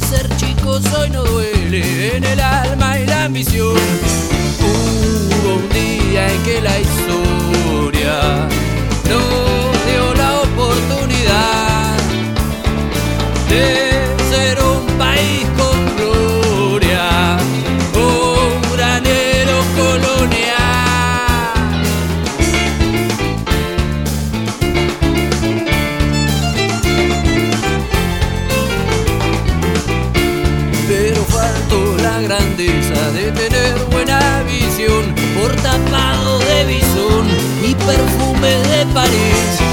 ser chicos hoy no duele en el alma y la ambición. tener buena visión, por tapado de bisón y perfume de París.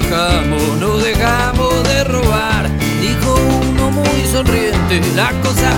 dejamos, no dejamos de robar, dijo uno muy sonriente, la cosa